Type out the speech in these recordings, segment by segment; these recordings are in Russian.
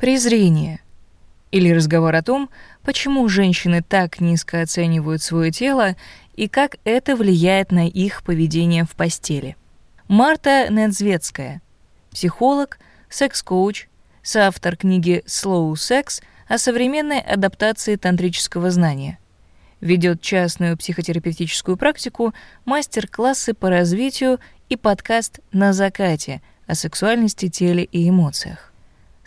Презрение. Или разговор о том, почему женщины так низко оценивают свое тело и как это влияет на их поведение в постели. Марта Недзвецкая, психолог, секс-коуч, соавтор книги «Slow Sex» о современной адаптации тантрического знания. Ведет частную психотерапевтическую практику, мастер-классы по развитию и подкаст «На закате» о сексуальности, теле и эмоциях.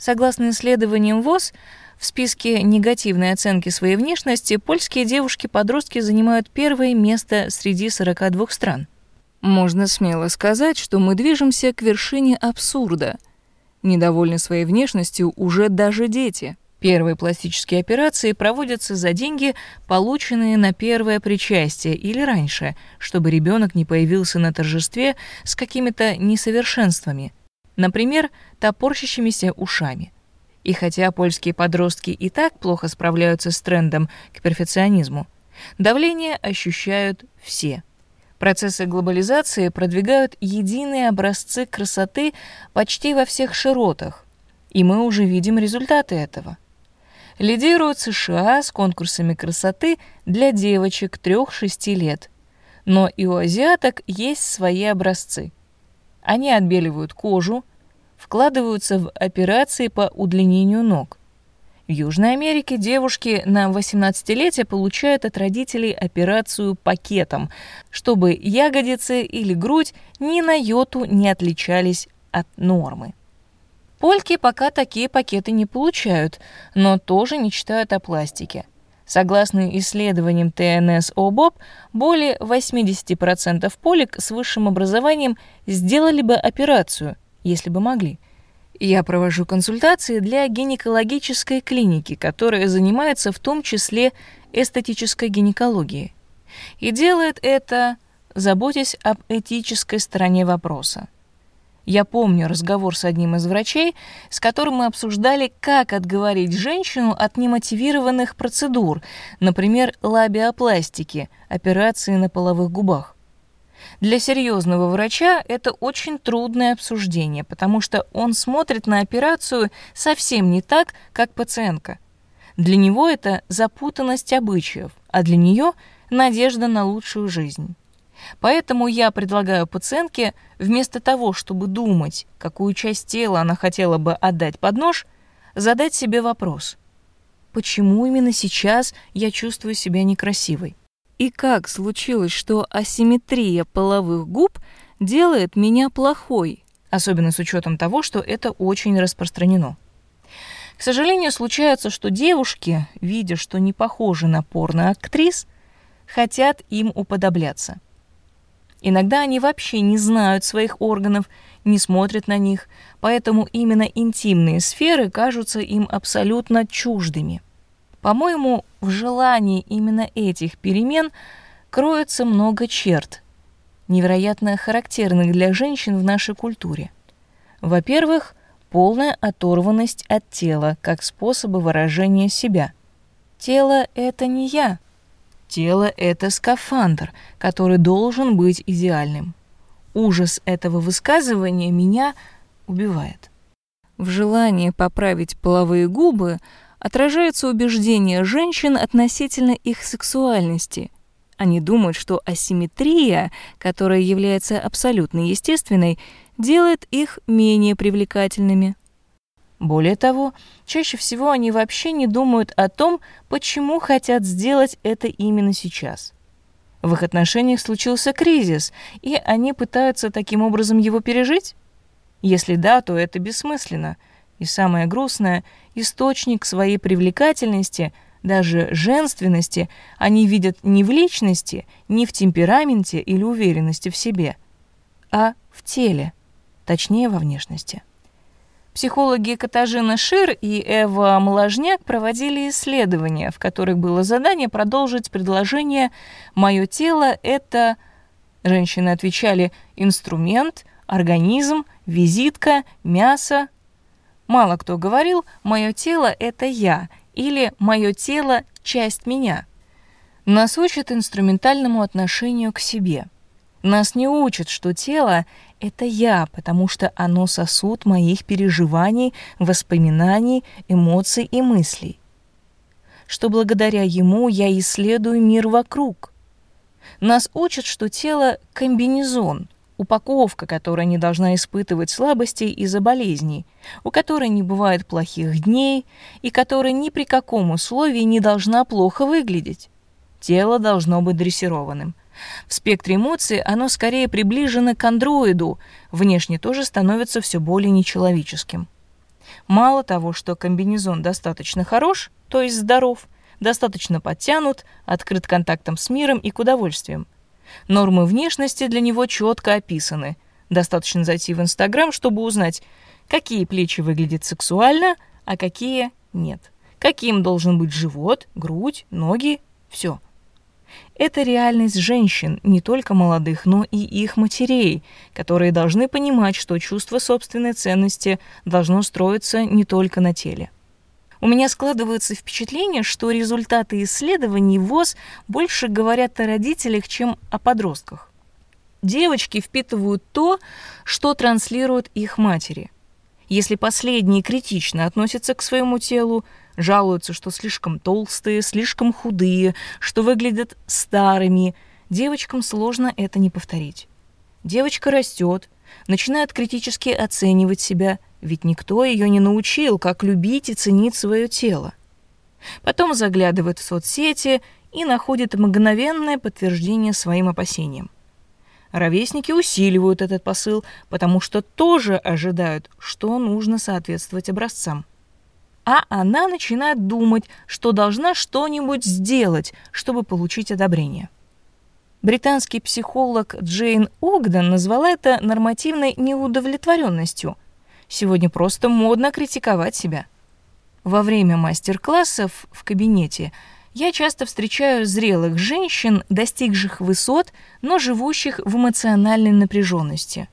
Согласно исследованиям ВОЗ, в списке негативной оценки своей внешности польские девушки-подростки занимают первое место среди 42 стран. Можно смело сказать, что мы движемся к вершине абсурда. Недовольны своей внешностью уже даже дети. Первые пластические операции проводятся за деньги, полученные на первое причастие или раньше, чтобы ребенок не появился на торжестве с какими-то несовершенствами, например, топорщащимися ушами. И хотя польские подростки и так плохо справляются с трендом к перфекционизму, давление ощущают все. Процессы глобализации продвигают единые образцы красоты почти во всех широтах, и мы уже видим результаты этого. Лидируют США с конкурсами красоты для девочек 3-6 лет, но и у азиаток есть свои образцы. Они отбеливают кожу, вкладываются в операции по удлинению ног. В Южной Америке девушки на 18-летие получают от родителей операцию пакетом, чтобы ягодицы или грудь ни на йоту не отличались от нормы. Польки пока такие пакеты не получают, но тоже не читают о пластике. Согласно исследованиям ТНС ОБОП, более 80% полик с высшим образованием сделали бы операцию, если бы могли. Я провожу консультации для гинекологической клиники, которая занимается в том числе эстетической гинекологией. И делает это, заботясь об этической стороне вопроса. Я помню разговор с одним из врачей, с которым мы обсуждали, как отговорить женщину от немотивированных процедур, например, лабиопластики, операции на половых губах. Для серьезного врача это очень трудное обсуждение, потому что он смотрит на операцию совсем не так, как пациентка. Для него это запутанность обычаев, а для нее надежда на лучшую жизнь. Поэтому я предлагаю пациентке вместо того, чтобы думать, какую часть тела она хотела бы отдать под нож, задать себе вопрос. Почему именно сейчас я чувствую себя некрасивой? И как случилось, что асимметрия половых губ делает меня плохой, особенно с учетом того, что это очень распространено. К сожалению, случается, что девушки, видя, что не похожи на порно-актрис, хотят им уподобляться. Иногда они вообще не знают своих органов, не смотрят на них, поэтому именно интимные сферы кажутся им абсолютно чуждыми. По-моему, в желании именно этих перемен кроется много черт, невероятно характерных для женщин в нашей культуре. Во-первых, полная оторванность от тела как способа выражения себя. Тело — это не я. Тело — это скафандр, который должен быть идеальным. Ужас этого высказывания меня убивает. В желании поправить половые губы — отражается убеждение женщин относительно их сексуальности. Они думают, что асимметрия, которая является абсолютно естественной, делает их менее привлекательными. Более того, чаще всего они вообще не думают о том, почему хотят сделать это именно сейчас. В их отношениях случился кризис, и они пытаются таким образом его пережить? Если да, то это бессмысленно – и самое грустное, источник своей привлекательности, даже женственности, они видят не в личности, не в темпераменте или уверенности в себе, а в теле, точнее во внешности. Психологи Катажина Шир и Эва Моложняк проводили исследования, в которых было задание продолжить предложение «Мое тело – это…» Женщины отвечали «инструмент», «организм», «визитка», «мясо», Мало кто говорил «моё тело — это я» или «моё тело — часть меня». Нас учат инструментальному отношению к себе. Нас не учат, что тело — это я, потому что оно сосуд моих переживаний, воспоминаний, эмоций и мыслей. Что благодаря ему я исследую мир вокруг. Нас учат, что тело — комбинезон, упаковка, которая не должна испытывать слабостей из-за болезней, у которой не бывает плохих дней и которая ни при каком условии не должна плохо выглядеть. Тело должно быть дрессированным — в спектре эмоций оно скорее приближено к андроиду, внешне тоже становится все более нечеловеческим. Мало того, что комбинезон достаточно хорош, то есть здоров, достаточно подтянут, открыт контактом с миром и к удовольствиям. Нормы внешности для него четко описаны. Достаточно зайти в Инстаграм, чтобы узнать, какие плечи выглядят сексуально, а какие нет. Каким должен быть живот, грудь, ноги, все. Это реальность женщин, не только молодых, но и их матерей, которые должны понимать, что чувство собственной ценности должно строиться не только на теле. У меня складывается впечатление, что результаты исследований ВОЗ больше говорят о родителях, чем о подростках. Девочки впитывают то, что транслируют их матери. Если последние критично относятся к своему телу, жалуются, что слишком толстые, слишком худые, что выглядят старыми. Девочкам сложно это не повторить. Девочка растет, начинает критически оценивать себя, ведь никто ее не научил, как любить и ценить свое тело. Потом заглядывает в соцсети и находит мгновенное подтверждение своим опасениям. Ровесники усиливают этот посыл, потому что тоже ожидают, что нужно соответствовать образцам а она начинает думать, что должна что-нибудь сделать, чтобы получить одобрение. Британский психолог Джейн Огден назвала это нормативной неудовлетворенностью. Сегодня просто модно критиковать себя. Во время мастер-классов в кабинете я часто встречаю зрелых женщин, достигших высот, но живущих в эмоциональной напряженности.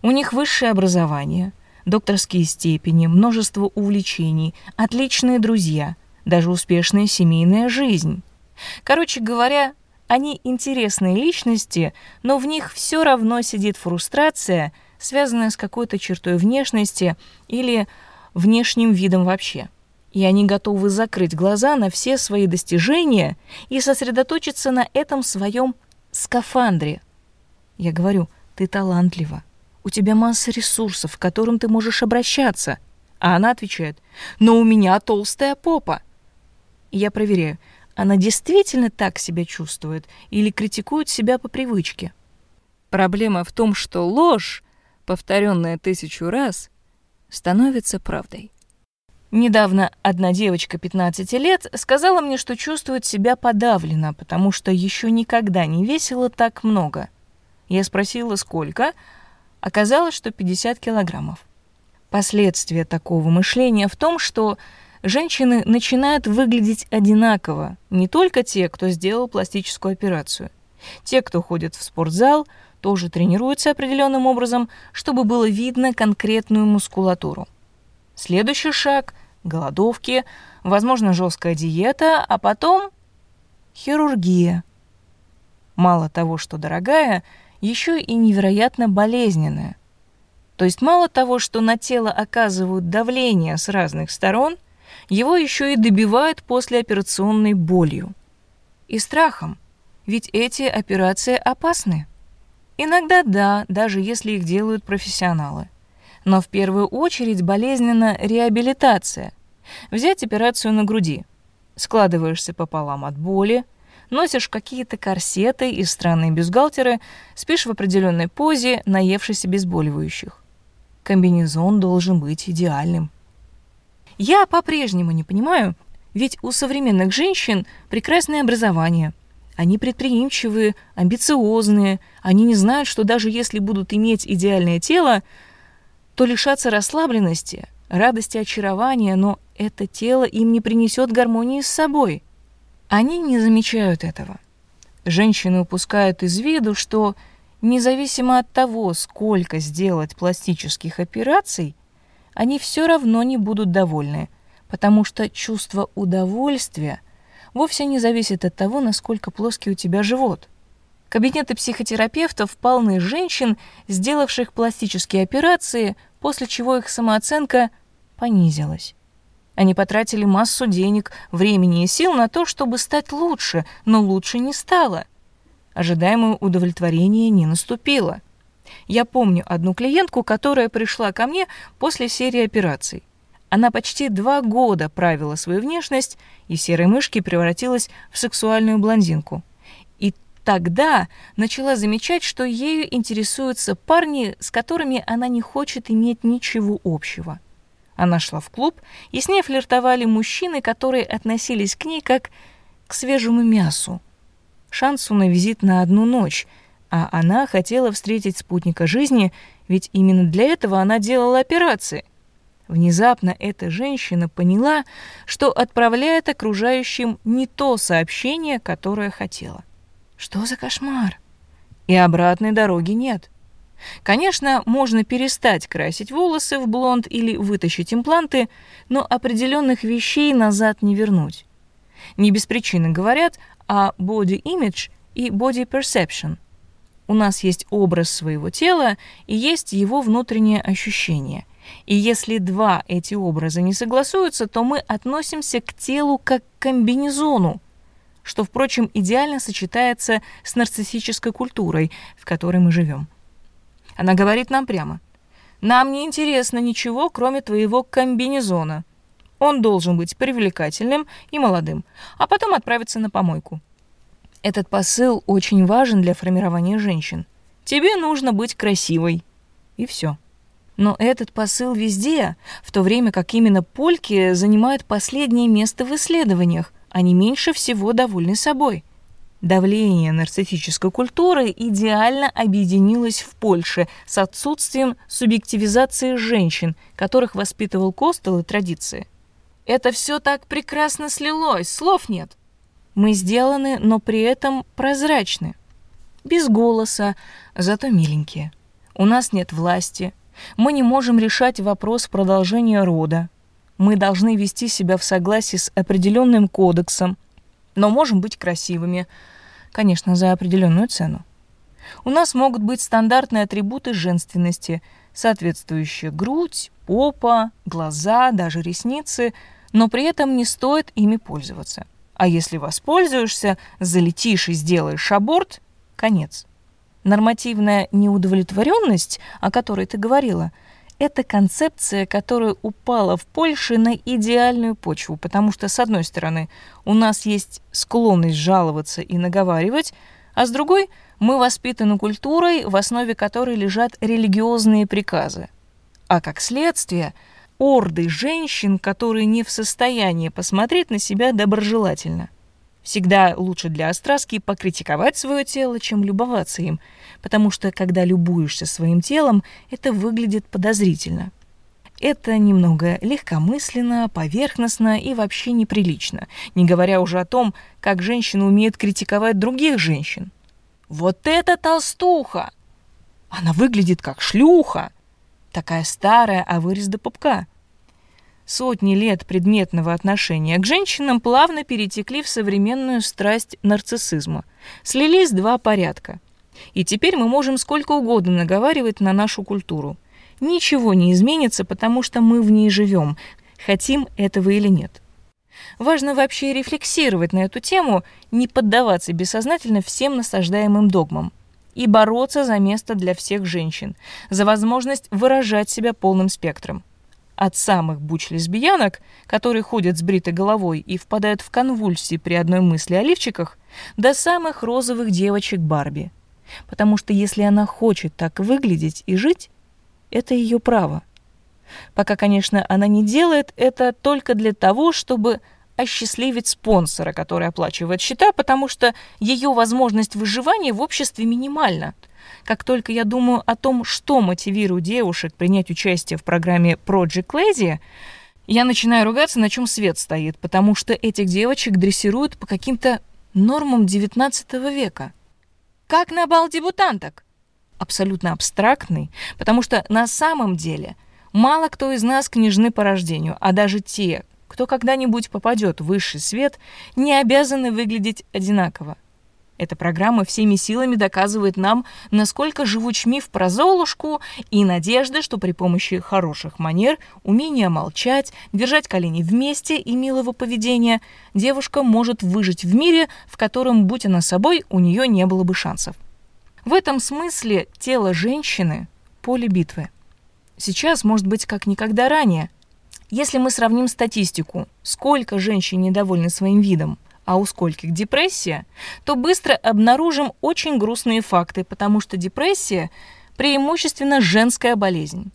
У них высшее образование – докторские степени, множество увлечений, отличные друзья, даже успешная семейная жизнь. Короче говоря, они интересные личности, но в них все равно сидит фрустрация, связанная с какой-то чертой внешности или внешним видом вообще. И они готовы закрыть глаза на все свои достижения и сосредоточиться на этом своем скафандре. Я говорю, ты талантлива, у тебя масса ресурсов, к которым ты можешь обращаться. А она отвечает, но у меня толстая попа. И я проверяю, она действительно так себя чувствует или критикует себя по привычке. Проблема в том, что ложь, повторенная тысячу раз, становится правдой. Недавно одна девочка 15 лет сказала мне, что чувствует себя подавлена, потому что еще никогда не весила так много. Я спросила, сколько, Оказалось, что 50 килограммов. Последствия такого мышления в том, что женщины начинают выглядеть одинаково, не только те, кто сделал пластическую операцию. Те, кто ходит в спортзал, тоже тренируются определенным образом, чтобы было видно конкретную мускулатуру. Следующий шаг – голодовки, возможно, жесткая диета, а потом хирургия. Мало того, что дорогая – еще и невероятно болезненная. То есть мало того, что на тело оказывают давление с разных сторон, его еще и добивают послеоперационной болью. И страхом, ведь эти операции опасны. Иногда да, даже если их делают профессионалы. Но в первую очередь болезненна реабилитация. Взять операцию на груди. Складываешься пополам от боли, носишь какие-то корсеты и странные бюстгальтеры, спишь в определенной позе, наевшись обезболивающих. Комбинезон должен быть идеальным. Я по-прежнему не понимаю, ведь у современных женщин прекрасное образование. Они предприимчивые, амбициозные, они не знают, что даже если будут иметь идеальное тело, то лишатся расслабленности, радости очарования, но это тело им не принесет гармонии с собой. Они не замечают этого. Женщины упускают из виду, что независимо от того, сколько сделать пластических операций, они все равно не будут довольны, потому что чувство удовольствия вовсе не зависит от того, насколько плоский у тебя живот. Кабинеты психотерапевтов полны женщин, сделавших пластические операции, после чего их самооценка понизилась. Они потратили массу денег, времени и сил на то, чтобы стать лучше, но лучше не стало. Ожидаемое удовлетворение не наступило. Я помню одну клиентку, которая пришла ко мне после серии операций. Она почти два года правила свою внешность, и серой мышки превратилась в сексуальную блондинку. И тогда начала замечать, что ею интересуются парни, с которыми она не хочет иметь ничего общего. Она шла в клуб, и с ней флиртовали мужчины, которые относились к ней как к свежему мясу. Шансу на визит на одну ночь, а она хотела встретить спутника жизни, ведь именно для этого она делала операции — Внезапно эта женщина поняла, что отправляет окружающим не то сообщение, которое хотела. Что за кошмар? И обратной дороги нет. Конечно, можно перестать красить волосы в блонд или вытащить импланты, но определенных вещей назад не вернуть. Не без причины говорят о body image и body perception. У нас есть образ своего тела и есть его внутреннее ощущение – и если два эти образа не согласуются, то мы относимся к телу как к комбинезону, что, впрочем, идеально сочетается с нарциссической культурой, в которой мы живем. Она говорит нам прямо. «Нам не интересно ничего, кроме твоего комбинезона. Он должен быть привлекательным и молодым, а потом отправиться на помойку». Этот посыл очень важен для формирования женщин. Тебе нужно быть красивой. И все. Но этот посыл везде, в то время как именно польки занимают последнее место в исследованиях, они меньше всего довольны собой. Давление нарциссической культуры идеально объединилось в Польше с отсутствием субъективизации женщин, которых воспитывал Костел и традиции. Это все так прекрасно слилось, слов нет. Мы сделаны, но при этом прозрачны. Без голоса, зато миленькие. У нас нет власти, мы не можем решать вопрос продолжения рода. Мы должны вести себя в согласии с определенным кодексом, но можем быть красивыми, конечно, за определенную цену. У нас могут быть стандартные атрибуты женственности, соответствующие грудь, попа, глаза, даже ресницы, но при этом не стоит ими пользоваться. А если воспользуешься, залетишь и сделаешь аборт – конец. Нормативная неудовлетворенность, о которой ты говорила, это концепция, которая упала в Польше на идеальную почву, потому что, с одной стороны, у нас есть склонность жаловаться и наговаривать, а с другой мы воспитаны культурой, в основе которой лежат религиозные приказы. А как следствие, орды женщин, которые не в состоянии посмотреть на себя доброжелательно. Всегда лучше для остраски покритиковать свое тело, чем любоваться им, потому что, когда любуешься своим телом, это выглядит подозрительно. Это немного легкомысленно, поверхностно и вообще неприлично, не говоря уже о том, как женщина умеет критиковать других женщин. «Вот это толстуха! Она выглядит как шлюха! Такая старая, а вырез до пупка!» Сотни лет предметного отношения к женщинам плавно перетекли в современную страсть нарциссизма. Слились два порядка. И теперь мы можем сколько угодно наговаривать на нашу культуру. Ничего не изменится, потому что мы в ней живем, хотим этого или нет. Важно вообще рефлексировать на эту тему, не поддаваться бессознательно всем насаждаемым догмам и бороться за место для всех женщин, за возможность выражать себя полным спектром. От самых буч-лесбиянок, которые ходят с бритой головой и впадают в конвульсии при одной мысли о лифчиках, до самых розовых девочек Барби. Потому что если она хочет так выглядеть и жить, это ее право. Пока, конечно, она не делает это только для того, чтобы осчастливить спонсора, который оплачивает счета, потому что ее возможность выживания в обществе минимальна – как только я думаю о том, что мотивирует девушек принять участие в программе Project Lazy, я начинаю ругаться, на чем свет стоит, потому что этих девочек дрессируют по каким-то нормам XIX века. Как на бал дебютанток. Абсолютно абстрактный, потому что на самом деле мало кто из нас княжны по рождению, а даже те, кто когда-нибудь попадет в высший свет, не обязаны выглядеть одинаково. Эта программа всеми силами доказывает нам, насколько живуч миф про Золушку и надежда, что при помощи хороших манер, умения молчать, держать колени вместе и милого поведения, девушка может выжить в мире, в котором, будь она собой, у нее не было бы шансов. В этом смысле тело женщины – поле битвы. Сейчас, может быть, как никогда ранее. Если мы сравним статистику, сколько женщин недовольны своим видом – а у скольких депрессия, то быстро обнаружим очень грустные факты, потому что депрессия преимущественно женская болезнь.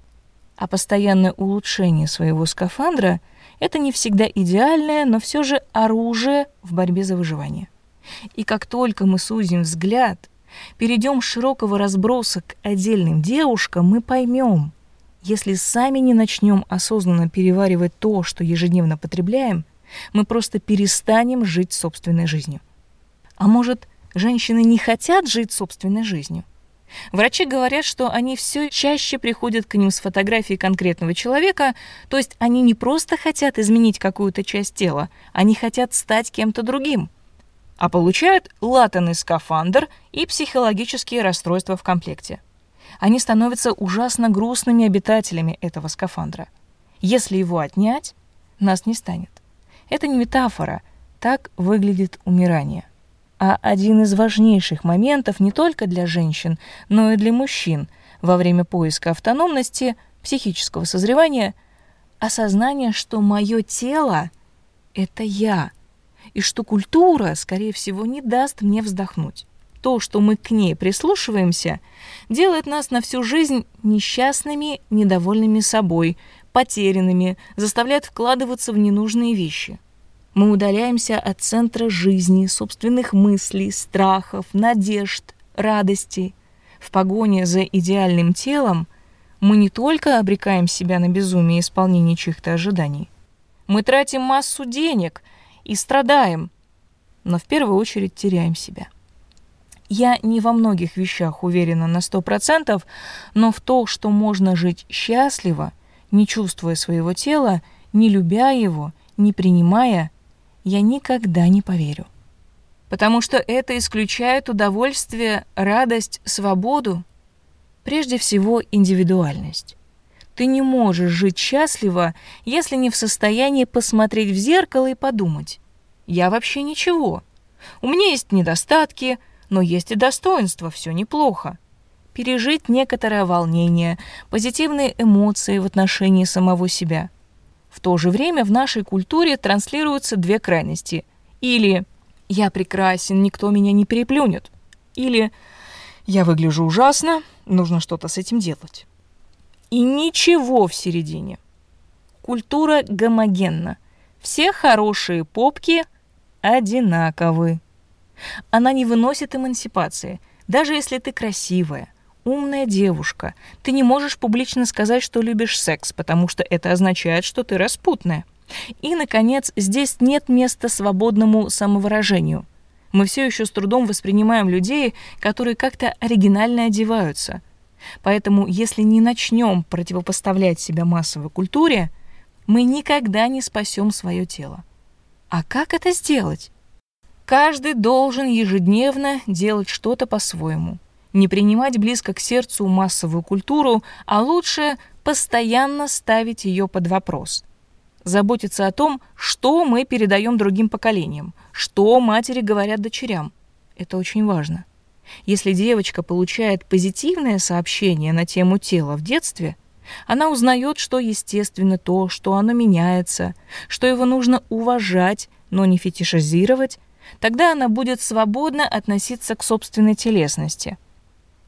А постоянное улучшение своего скафандра – это не всегда идеальное, но все же оружие в борьбе за выживание. И как только мы сузим взгляд, перейдем с широкого разброса к отдельным девушкам, мы поймем, если сами не начнем осознанно переваривать то, что ежедневно потребляем, мы просто перестанем жить собственной жизнью. А может, женщины не хотят жить собственной жизнью? Врачи говорят, что они все чаще приходят к ним с фотографией конкретного человека, то есть они не просто хотят изменить какую-то часть тела, они хотят стать кем-то другим, а получают латанный скафандр и психологические расстройства в комплекте. Они становятся ужасно грустными обитателями этого скафандра. Если его отнять, нас не станет. Это не метафора, так выглядит умирание. А один из важнейших моментов не только для женщин, но и для мужчин во время поиска автономности, психического созревания – осознание, что мое тело – это я, и что культура, скорее всего, не даст мне вздохнуть. То, что мы к ней прислушиваемся, делает нас на всю жизнь несчастными, недовольными собой, потерянными, заставляет вкладываться в ненужные вещи. Мы удаляемся от центра жизни, собственных мыслей, страхов, надежд, радостей. В погоне за идеальным телом мы не только обрекаем себя на безумие исполнения чьих-то ожиданий. Мы тратим массу денег и страдаем, но в первую очередь теряем себя. Я не во многих вещах уверена на сто процентов, но в то, что можно жить счастливо – не чувствуя своего тела, не любя его, не принимая, я никогда не поверю. Потому что это исключает удовольствие, радость, свободу, прежде всего индивидуальность. Ты не можешь жить счастливо, если не в состоянии посмотреть в зеркало и подумать. Я вообще ничего. У меня есть недостатки, но есть и достоинства, все неплохо пережить некоторое волнение, позитивные эмоции в отношении самого себя. В то же время в нашей культуре транслируются две крайности. Или «я прекрасен, никто меня не переплюнет», или «я выгляжу ужасно, нужно что-то с этим делать». И ничего в середине. Культура гомогенна. Все хорошие попки одинаковы. Она не выносит эмансипации, даже если ты красивая – умная девушка. Ты не можешь публично сказать, что любишь секс, потому что это означает, что ты распутная. И, наконец, здесь нет места свободному самовыражению. Мы все еще с трудом воспринимаем людей, которые как-то оригинально одеваются. Поэтому, если не начнем противопоставлять себя массовой культуре, мы никогда не спасем свое тело. А как это сделать? Каждый должен ежедневно делать что-то по-своему – не принимать близко к сердцу массовую культуру, а лучше постоянно ставить ее под вопрос. Заботиться о том, что мы передаем другим поколениям, что матери говорят дочерям. Это очень важно. Если девочка получает позитивное сообщение на тему тела в детстве, она узнает, что естественно то, что оно меняется, что его нужно уважать, но не фетишизировать, тогда она будет свободно относиться к собственной телесности –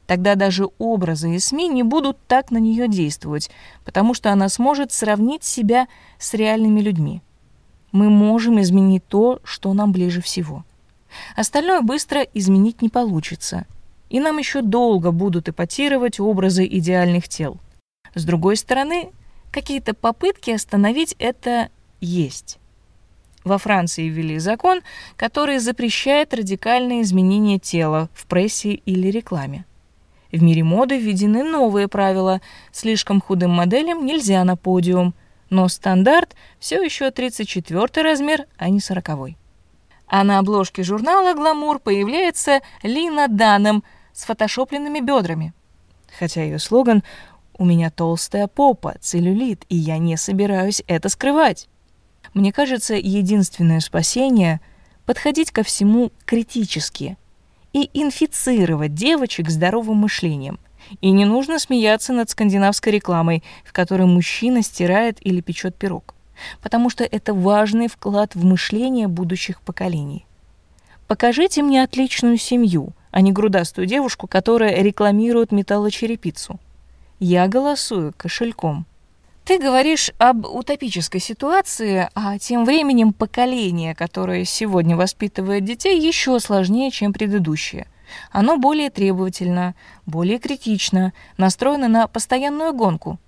Тогда даже образы и СМИ не будут так на нее действовать, потому что она сможет сравнить себя с реальными людьми. Мы можем изменить то, что нам ближе всего. Остальное быстро изменить не получится. И нам еще долго будут эпатировать образы идеальных тел. С другой стороны, какие-то попытки остановить это есть. Во Франции ввели закон, который запрещает радикальные изменения тела в прессе или рекламе. В мире моды введены новые правила. Слишком худым моделям нельзя на подиум. Но стандарт все еще 34 размер, а не 40. А на обложке журнала «Гламур» появляется Лина Даном с фотошопленными бедрами. Хотя ее слоган «У меня толстая попа, целлюлит, и я не собираюсь это скрывать». Мне кажется, единственное спасение — подходить ко всему критически и инфицировать девочек здоровым мышлением. И не нужно смеяться над скандинавской рекламой, в которой мужчина стирает или печет пирог, потому что это важный вклад в мышление будущих поколений. Покажите мне отличную семью, а не грудастую девушку, которая рекламирует металлочерепицу. Я голосую кошельком. Ты говоришь об утопической ситуации, а тем временем поколение, которое сегодня воспитывает детей, еще сложнее, чем предыдущее. Оно более требовательно, более критично, настроено на постоянную гонку.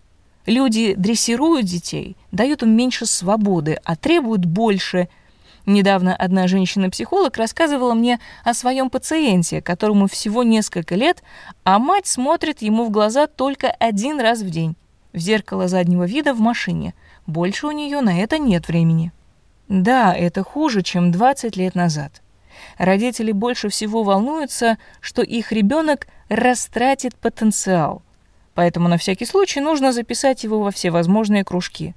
Люди дрессируют детей, дают им меньше свободы, а требуют больше. Недавно одна женщина-психолог рассказывала мне о своем пациенте, которому всего несколько лет, а мать смотрит ему в глаза только один раз в день в зеркало заднего вида в машине. Больше у нее на это нет времени. Да, это хуже, чем 20 лет назад. Родители больше всего волнуются, что их ребенок растратит потенциал. Поэтому на всякий случай нужно записать его во все возможные кружки.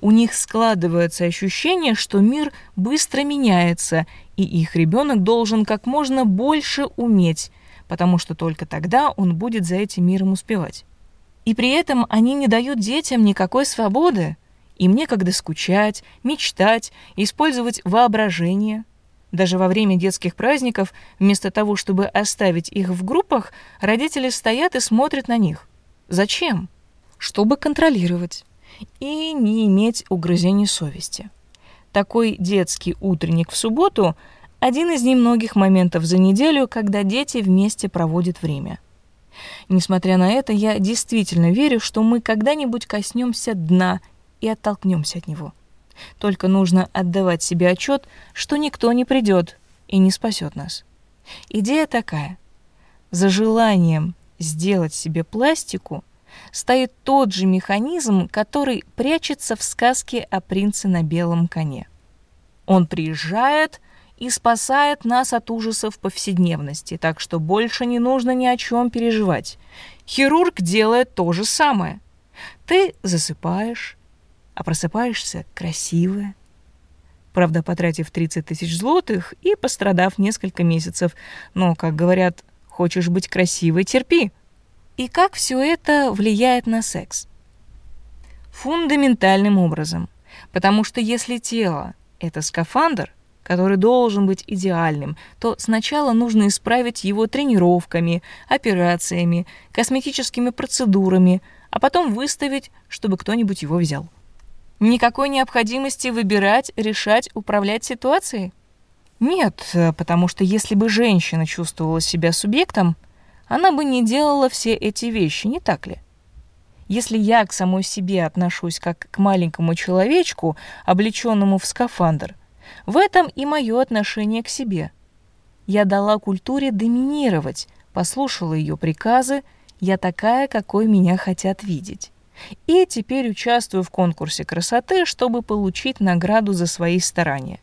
У них складывается ощущение, что мир быстро меняется, и их ребенок должен как можно больше уметь, потому что только тогда он будет за этим миром успевать. И при этом они не дают детям никакой свободы. Им некогда скучать, мечтать, использовать воображение. Даже во время детских праздников, вместо того, чтобы оставить их в группах, родители стоят и смотрят на них. Зачем? Чтобы контролировать и не иметь угрызений совести. Такой детский утренник в субботу – один из немногих моментов за неделю, когда дети вместе проводят время. Несмотря на это, я действительно верю, что мы когда-нибудь коснемся дна и оттолкнемся от него. Только нужно отдавать себе отчет, что никто не придет и не спасет нас. Идея такая. За желанием сделать себе пластику стоит тот же механизм, который прячется в сказке о принце на белом коне. Он приезжает — и спасает нас от ужасов повседневности, так что больше не нужно ни о чем переживать. Хирург делает то же самое. Ты засыпаешь, а просыпаешься красивая. Правда, потратив 30 тысяч злотых и пострадав несколько месяцев. Но, как говорят, хочешь быть красивой, терпи. И как все это влияет на секс? Фундаментальным образом. Потому что если тело — это скафандр — который должен быть идеальным, то сначала нужно исправить его тренировками, операциями, косметическими процедурами, а потом выставить, чтобы кто-нибудь его взял. Никакой необходимости выбирать, решать, управлять ситуацией? Нет, потому что если бы женщина чувствовала себя субъектом, она бы не делала все эти вещи, не так ли? Если я к самой себе отношусь как к маленькому человечку, облеченному в скафандр – в этом и мое отношение к себе. Я дала культуре доминировать, послушала ее приказы, я такая, какой меня хотят видеть. И теперь участвую в конкурсе красоты, чтобы получить награду за свои старания.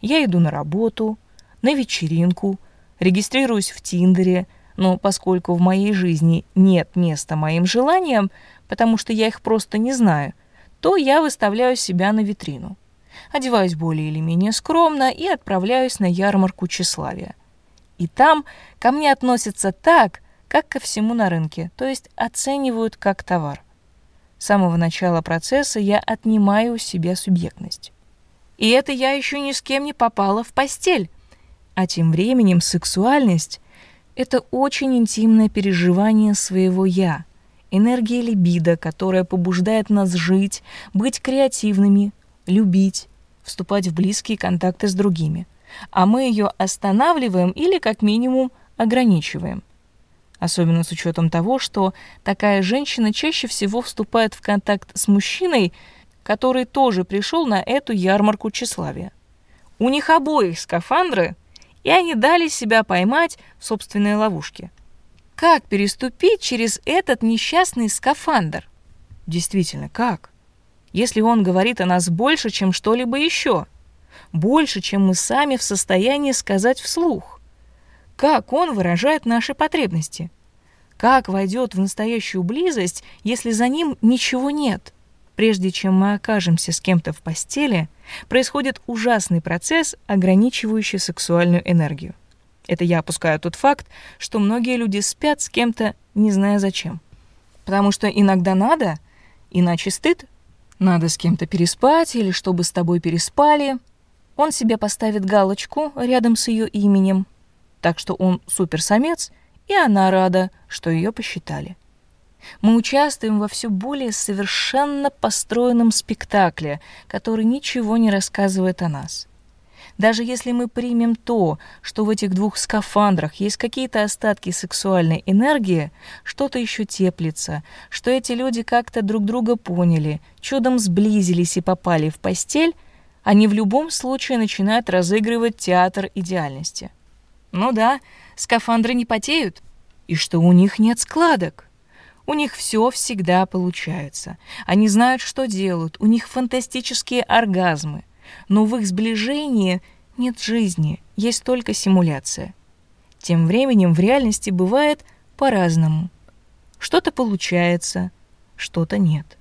Я иду на работу, на вечеринку, регистрируюсь в Тиндере, но поскольку в моей жизни нет места моим желаниям, потому что я их просто не знаю, то я выставляю себя на витрину одеваюсь более или менее скромно и отправляюсь на ярмарку тщеславия. И там ко мне относятся так, как ко всему на рынке, то есть оценивают как товар. С самого начала процесса я отнимаю у себя субъектность. И это я еще ни с кем не попала в постель. А тем временем сексуальность — это очень интимное переживание своего «я», энергия либидо, которая побуждает нас жить, быть креативными, любить, вступать в близкие контакты с другими, а мы ее останавливаем или как минимум ограничиваем. Особенно с учетом того, что такая женщина чаще всего вступает в контакт с мужчиной, который тоже пришел на эту ярмарку тщеславия. У них обоих скафандры, и они дали себя поймать в собственной ловушке. Как переступить через этот несчастный скафандр? Действительно, как? Если он говорит о нас больше, чем что-либо еще? больше, чем мы сами в состоянии сказать вслух. Как он выражает наши потребности? Как войдет в настоящую близость, если за ним ничего нет? Прежде чем мы окажемся с кем-то в постели, происходит ужасный процесс, ограничивающий сексуальную энергию. Это я опускаю тот факт, что многие люди спят с кем-то, не зная зачем. Потому что иногда надо, иначе стыд. Надо с кем-то переспать или чтобы с тобой переспали. Он себе поставит галочку рядом с ее именем. Так что он суперсамец, и она рада, что ее посчитали. Мы участвуем во все более совершенно построенном спектакле, который ничего не рассказывает о нас. Даже если мы примем то, что в этих двух скафандрах есть какие-то остатки сексуальной энергии, что-то еще теплится, что эти люди как-то друг друга поняли, чудом сблизились и попали в постель, они в любом случае начинают разыгрывать театр идеальности. Ну да, скафандры не потеют, и что у них нет складок. У них все всегда получается. Они знают, что делают, у них фантастические оргазмы но в их сближении нет жизни, есть только симуляция. Тем временем в реальности бывает по-разному. Что-то получается, что-то нет.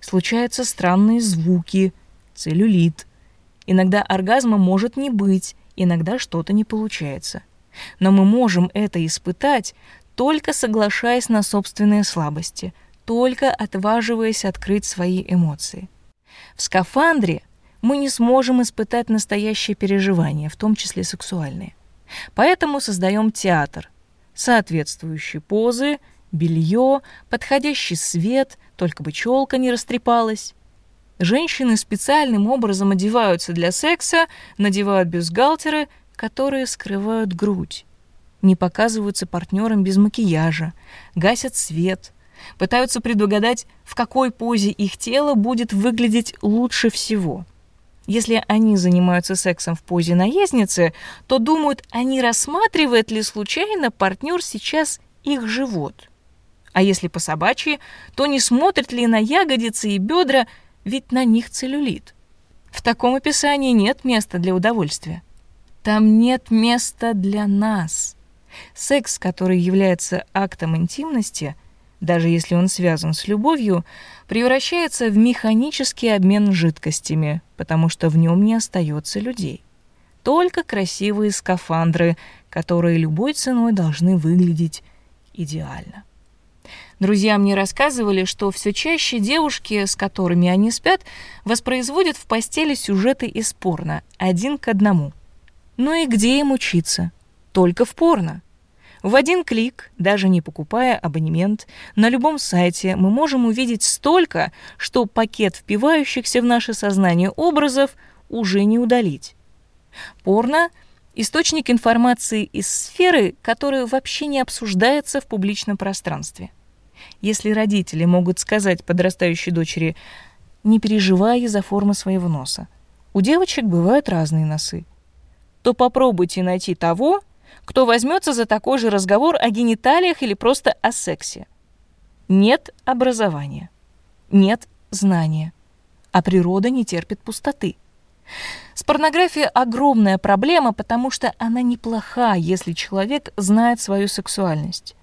Случаются странные звуки, целлюлит. Иногда оргазма может не быть, иногда что-то не получается. Но мы можем это испытать, только соглашаясь на собственные слабости, только отваживаясь открыть свои эмоции. В скафандре мы не сможем испытать настоящие переживания, в том числе сексуальные. Поэтому создаем театр. Соответствующие позы, белье, подходящий свет, только бы челка не растрепалась. Женщины специальным образом одеваются для секса, надевают бюстгальтеры, которые скрывают грудь. Не показываются партнерам без макияжа, гасят свет, пытаются предугадать, в какой позе их тело будет выглядеть лучше всего – если они занимаются сексом в позе наездницы, то думают, а не рассматривает ли случайно партнер сейчас их живот. А если по собачьи, то не смотрит ли на ягодицы и бедра, ведь на них целлюлит. В таком описании нет места для удовольствия. Там нет места для нас. Секс, который является актом интимности – даже если он связан с любовью, превращается в механический обмен жидкостями, потому что в нем не остается людей. Только красивые скафандры, которые любой ценой должны выглядеть идеально. Друзья мне рассказывали, что все чаще девушки, с которыми они спят, воспроизводят в постели сюжеты из порно, один к одному. Ну и где им учиться? Только в порно. В один клик, даже не покупая абонемент, на любом сайте мы можем увидеть столько, что пакет впивающихся в наше сознание образов уже не удалить. Порно – источник информации из сферы, которая вообще не обсуждается в публичном пространстве. Если родители могут сказать подрастающей дочери «не переживай из-за формы своего носа», у девочек бывают разные носы, то попробуйте найти того, кто возьмется за такой же разговор о гениталиях или просто о сексе. Нет образования, нет знания, а природа не терпит пустоты. С порнографией огромная проблема, потому что она неплоха, если человек знает свою сексуальность.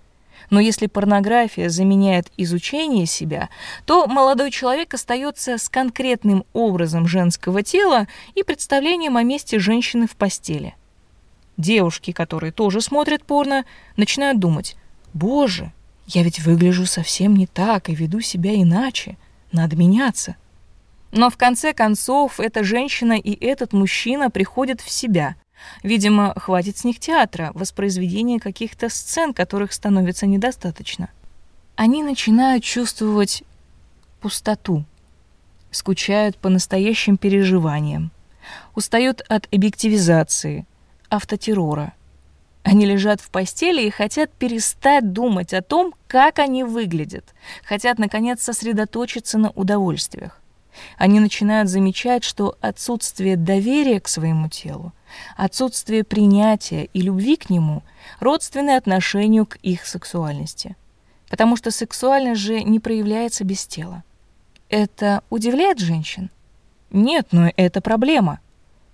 Но если порнография заменяет изучение себя, то молодой человек остается с конкретным образом женского тела и представлением о месте женщины в постели – Девушки, которые тоже смотрят порно, начинают думать, «Боже, я ведь выгляжу совсем не так и веду себя иначе. Надо меняться». Но в конце концов эта женщина и этот мужчина приходят в себя. Видимо, хватит с них театра, воспроизведения каких-то сцен, которых становится недостаточно. Они начинают чувствовать пустоту, скучают по настоящим переживаниям, устают от объективизации – автотеррора. Они лежат в постели и хотят перестать думать о том, как они выглядят, хотят, наконец, сосредоточиться на удовольствиях. Они начинают замечать, что отсутствие доверия к своему телу, отсутствие принятия и любви к нему родственны отношению к их сексуальности. Потому что сексуальность же не проявляется без тела. Это удивляет женщин? Нет, но это проблема.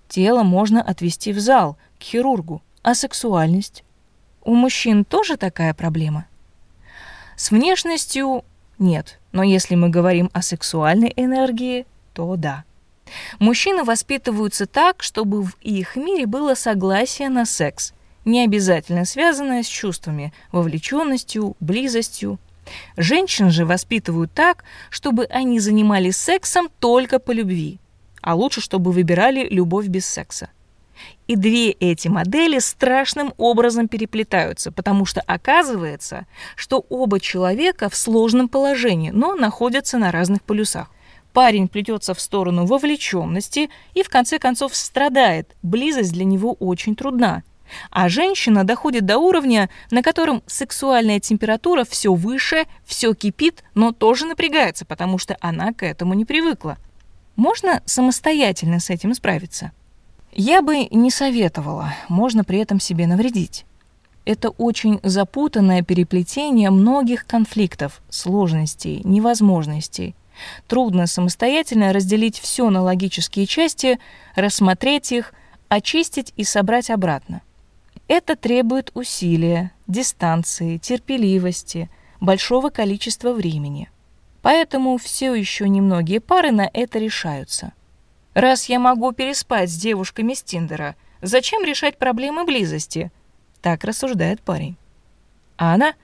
Тело можно отвести в зал, хирургу. А сексуальность? У мужчин тоже такая проблема? С внешностью нет, но если мы говорим о сексуальной энергии, то да. Мужчины воспитываются так, чтобы в их мире было согласие на секс, не обязательно связанное с чувствами, вовлеченностью, близостью. Женщин же воспитывают так, чтобы они занимались сексом только по любви, а лучше, чтобы выбирали любовь без секса. И две эти модели страшным образом переплетаются, потому что оказывается, что оба человека в сложном положении, но находятся на разных полюсах. Парень плетется в сторону вовлеченности и в конце концов страдает. Близость для него очень трудна. А женщина доходит до уровня, на котором сексуальная температура все выше, все кипит, но тоже напрягается, потому что она к этому не привыкла. Можно самостоятельно с этим справиться? Я бы не советовала, можно при этом себе навредить. Это очень запутанное переплетение многих конфликтов, сложностей, невозможностей, Трудно самостоятельно разделить все на логические части, рассмотреть их, очистить и собрать обратно. Это требует усилия, дистанции, терпеливости, большого количества времени. Поэтому все еще немногие пары на это решаются. Раз я могу переспать с девушками с Тиндера, зачем решать проблемы близости? Так рассуждает парень. А она,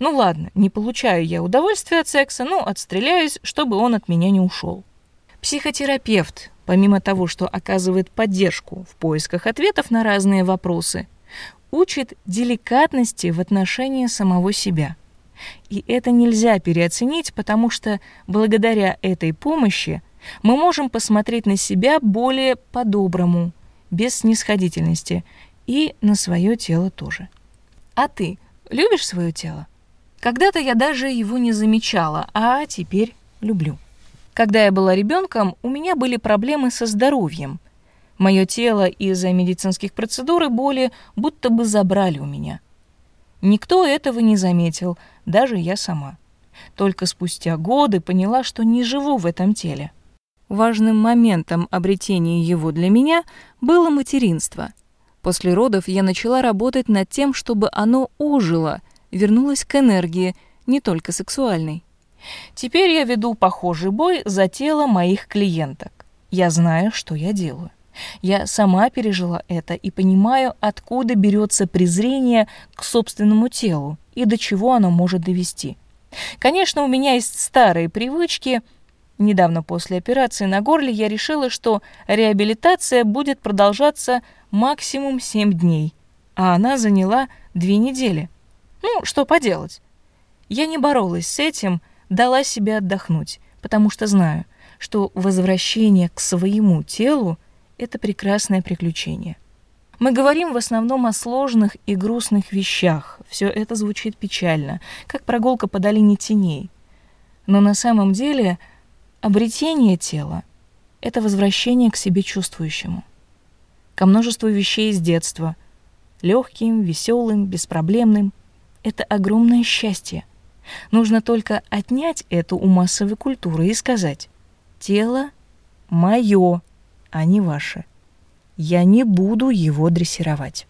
ну ладно, не получаю я удовольствия от секса, ну отстреляюсь, чтобы он от меня не ушел. Психотерапевт, помимо того, что оказывает поддержку в поисках ответов на разные вопросы, учит деликатности в отношении самого себя. И это нельзя переоценить, потому что благодаря этой помощи мы можем посмотреть на себя более по-доброму, без снисходительности, и на свое тело тоже. А ты Любишь свое тело? Когда-то я даже его не замечала, а теперь люблю. Когда я была ребенком, у меня были проблемы со здоровьем. Мое тело из-за медицинских процедур и боли будто бы забрали у меня. Никто этого не заметил, даже я сама. Только спустя годы поняла, что не живу в этом теле. Важным моментом обретения его для меня было материнство — После родов я начала работать над тем, чтобы оно ожило, вернулось к энергии, не только сексуальной. Теперь я веду похожий бой за тело моих клиенток. Я знаю, что я делаю. Я сама пережила это и понимаю, откуда берется презрение к собственному телу и до чего оно может довести. Конечно, у меня есть старые привычки. Недавно после операции на горле я решила, что реабилитация будет продолжаться максимум 7 дней, а она заняла 2 недели. Ну, что поделать? Я не боролась с этим, дала себе отдохнуть, потому что знаю, что возвращение к своему телу — это прекрасное приключение. Мы говорим в основном о сложных и грустных вещах. Все это звучит печально, как прогулка по долине теней. Но на самом деле обретение тела — это возвращение к себе чувствующему ко множеству вещей из детства. Легким, веселым, беспроблемным. Это огромное счастье. Нужно только отнять это у массовой культуры и сказать «Тело мое, а не ваше. Я не буду его дрессировать».